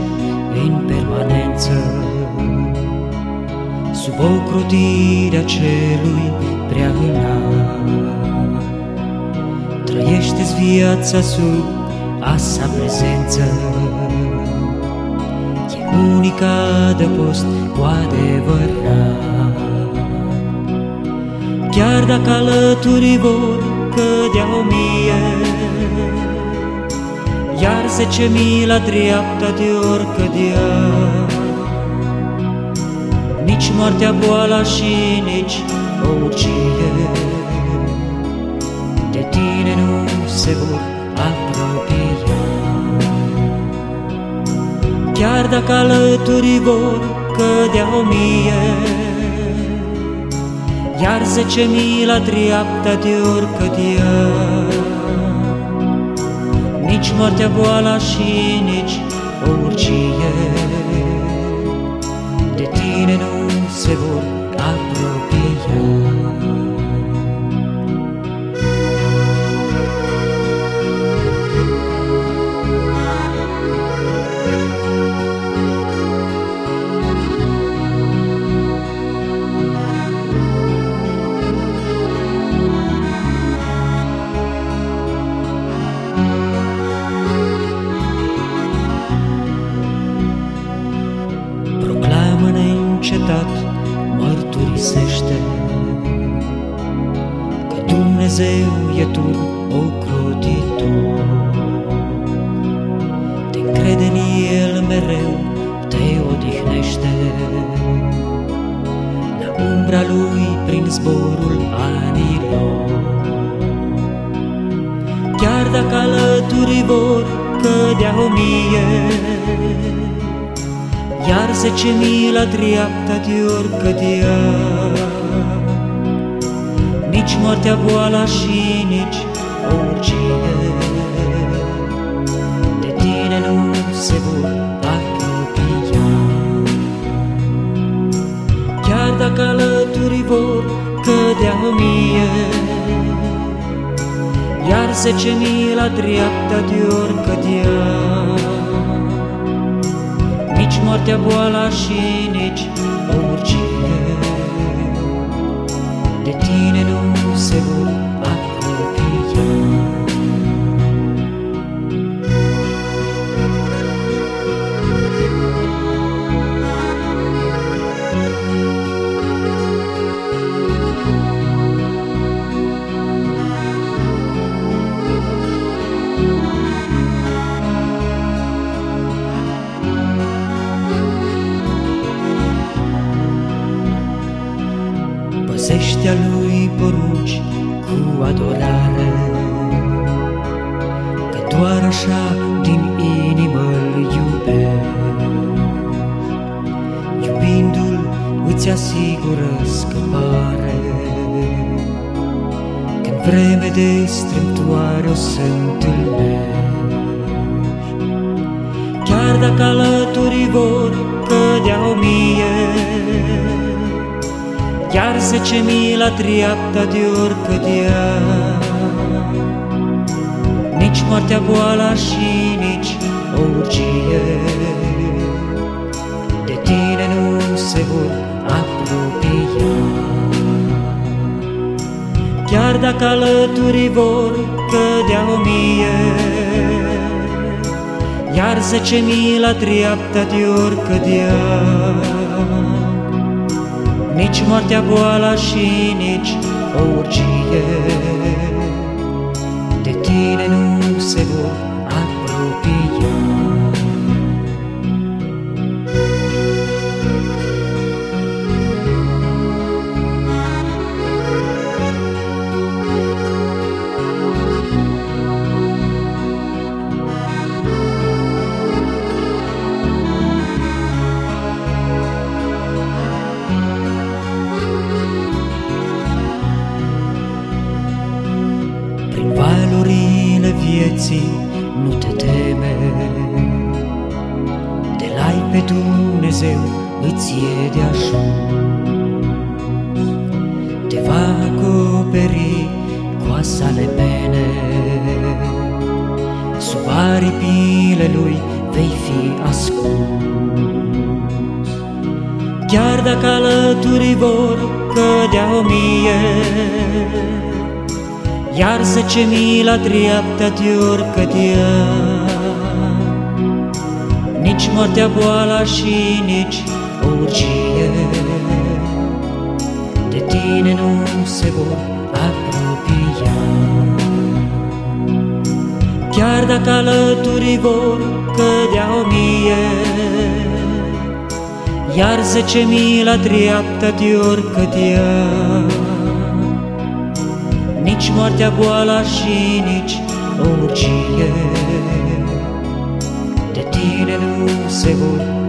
să locuiești în permanență. Sub ocrotirea celui prea înalt Trăiește-ți viața sub a sa prezență. E unica de post cu adevărat. Chiar dacă alături vor cădea o mie iar zece mii la dreapta de ori cădea. Nici moartea, boala și nici o ucide de tine nu se vor apropia. Chiar dacă alături vor cădea o mie, iar zece mii la dreapta de ori cădea nici moartea, boala și nici o urgie de tine nu se vor apropia. Mărturisește Că Dumnezeu e tu ocrotitor Te crede în El mereu, te odihnește. La umbra Lui prin zborul anilor. Chiar dacă alături vor cădea o mie iar zece mii la dreapta de ori cădea. Nici moartea, boala și nici o urgie de tine nu se vor apropia. Chiar dacă alături vor cădea o mie, iar zece mii la dreapta de ori cădea moartea, boala și nici o urgie de tine nu se vor cu adorare, Că doar așa din inimă îl iubești. Iubindu-l îți asigură scăpare, Când vreme de strâmtoare o să întâlnești. Chiar dacă alături vor cădea o mie, Chiar zece mii la dreapta de ori cădea Nici moartea, boala și nici o urgie De tine nu se vor apropia. Chiar dacă alături vor cădea o mie Iar zece mii la dreapta de ori cădea nici moartea, boala și nici o urgie de tine nu se vor nu te teme. De lai pe Dumnezeu îți e de ajuns. Te va acoperi cu asale pene. Sub aripile lui vei fi ascuns. Chiar dacă alături vor cădea o mie iar zece mii la dreapta de oricât ea, Nici moartea, boala și nici urgie, De tine nu se vor apropia. Chiar dacă alături vor cădea o mie, Iar zece mii la dreapta de oricât ea, Nici moartea, boala și nici urgie, De tine nu se vor